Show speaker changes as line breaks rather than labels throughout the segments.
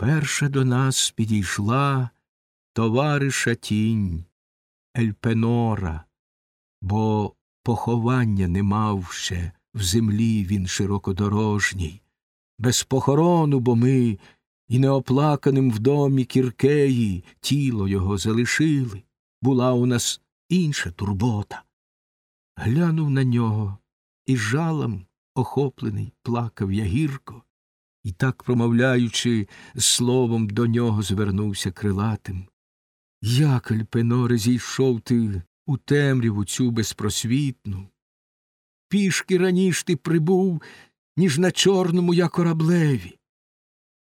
Перша до нас підійшла товариша тінь Ельпенора, бо поховання не мав ще в землі він широкодорожній, без похорону, бо ми і неоплаканим в домі кіркеї тіло його залишили, була у нас інша турбота. Глянув на нього і жалом охоплений плакав я гірко, і так, промовляючи, словом до нього звернувся крилатим. Як, Альпеноре, зійшов ти у темряву цю безпросвітну? Пішки раніш ти прибув, ніж на чорному я кораблеві.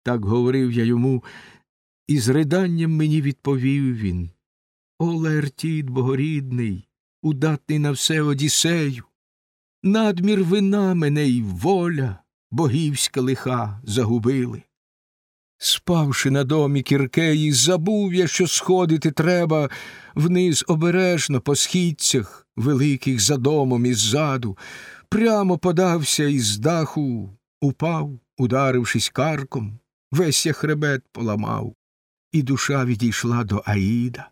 Так говорив я йому, і з риданням мені відповів він О, Лаертід богорідний, удатний на все Одіссею, надмір вина мене й воля, богівська лиха загубили. Спавши на домі кіркеї, забув я, що сходити треба вниз обережно по східцях, великих за домом іззаду, прямо подався із даху, упав, ударившись карком, весь я хребет поламав, і душа відійшла до Аїда.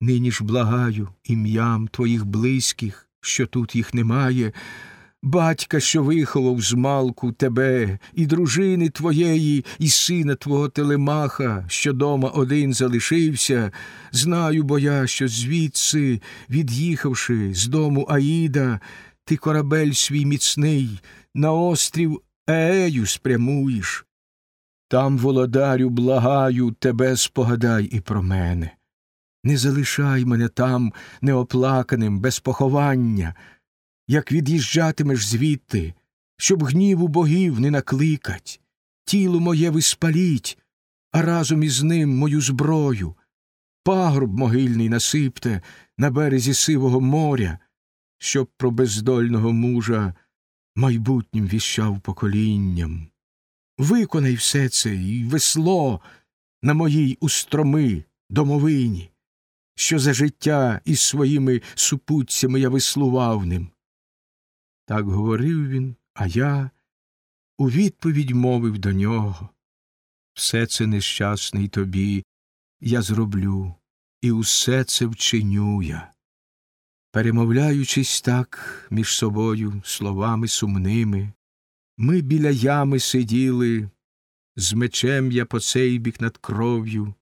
Нині ж благаю ім'ям твоїх близьких, що тут їх немає, батька, що виховав з малку тебе, і дружини твоєї, і сина твого телемаха, що дома один залишився, знаю, бо я, що звідси, від'їхавши з дому Аїда, ти корабель свій міцний, на острів Еею спрямуєш. Там, володарю, благаю, тебе спогадай і про мене. Не залишай мене там неоплаканим, без поховання, як від'їжджатимеш звідти, щоб гніву богів не накликать, тіло моє виспаліть, а разом із ним мою зброю, пагорб могильний насипте на березі сивого моря, щоб про бездольного мужа майбутнім віщав поколінням. Виконай все це і весло на моїй устроми домовині, що за життя із своїми супутцями я веслував ним. Так говорив він, а я у відповідь мовив до нього все це нещасний тобі я зроблю, і усе це вчиню я. Перемовляючись так між собою словами сумними, ми біля ями сиділи, з мечем я по цей бік над кров'ю,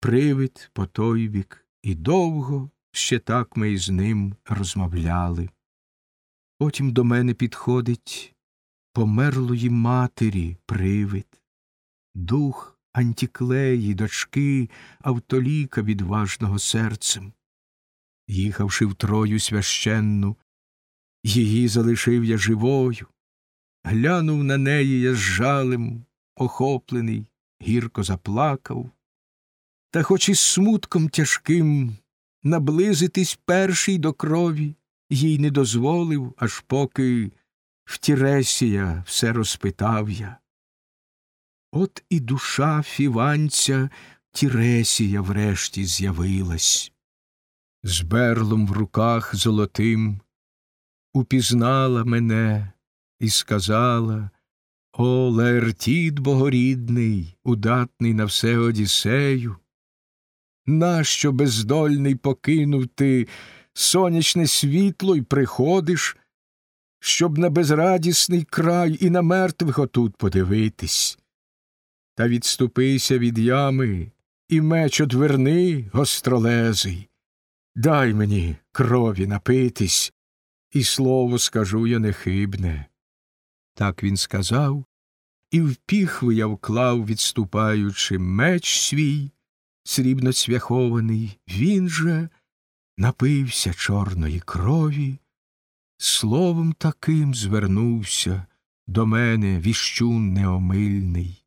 привид по той бік, і довго ще так ми із ним розмовляли. Потім до мене підходить померлої матері привид, дух антіклеї, дочки автоліка відважного серцем. Їхавши в трою священну, її залишив я живою, глянув на неї я з жалем, охоплений, гірко заплакав, та хоч із смутком тяжким наблизитись перший до крові, їй не дозволив, аж поки в Тіресія все розпитав я. От і душа фіванця Тіресія врешті з'явилась. З берлом в руках золотим упізнала мене і сказала О, Лаертід богорідний, удатний на все Одіссею, нащо бездольний покинув ти сонячне світло й приходиш, щоб на безрадісний край і на мертвих отут подивитись. Та відступися від ями і меч одверни, гостролезий, дай мені крові напитись, і слово скажу я нехибне. Так він сказав, і в піхви я вклав, відступаючи, меч свій, срібно цвяхований, він же напився чорної крові, словом таким звернувся до мене віщун неомильний.